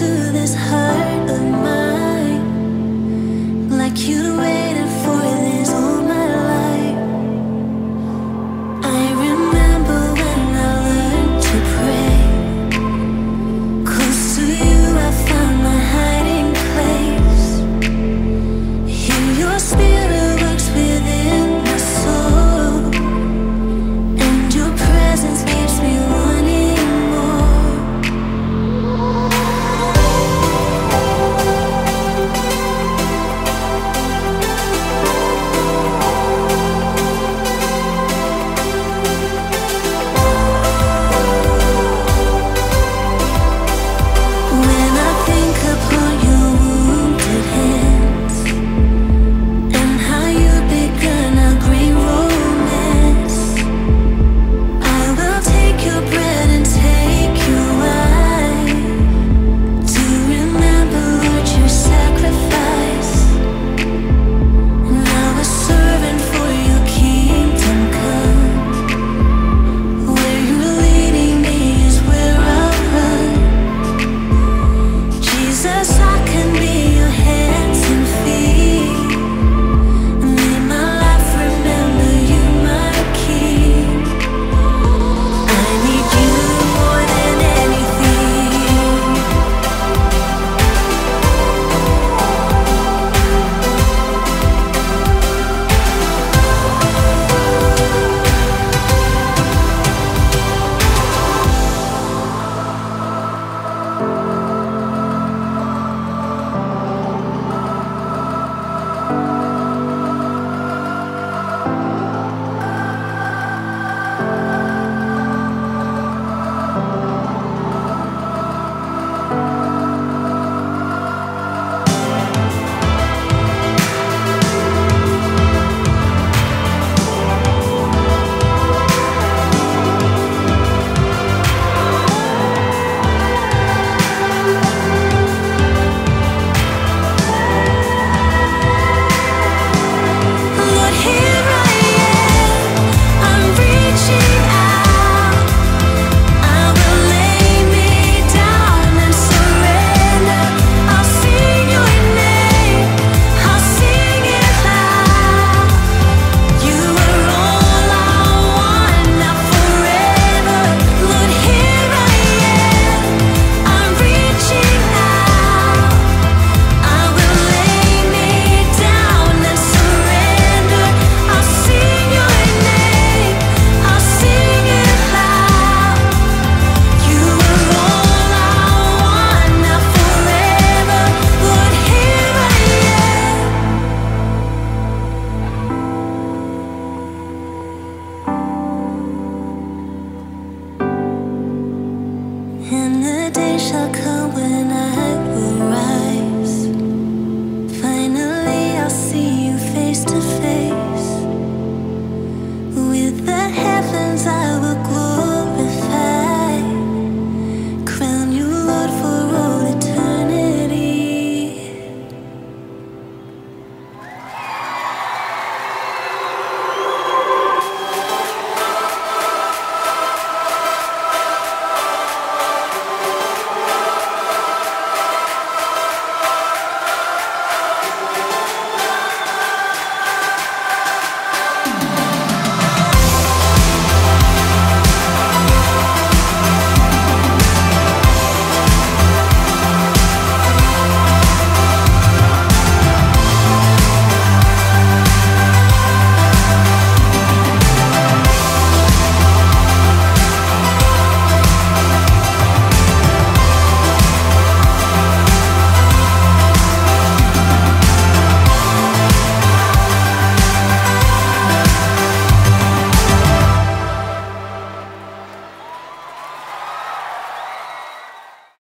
to this heart. And the day shall come when I will rise. Finally, I'll see you face to face. With the heavens, I'll.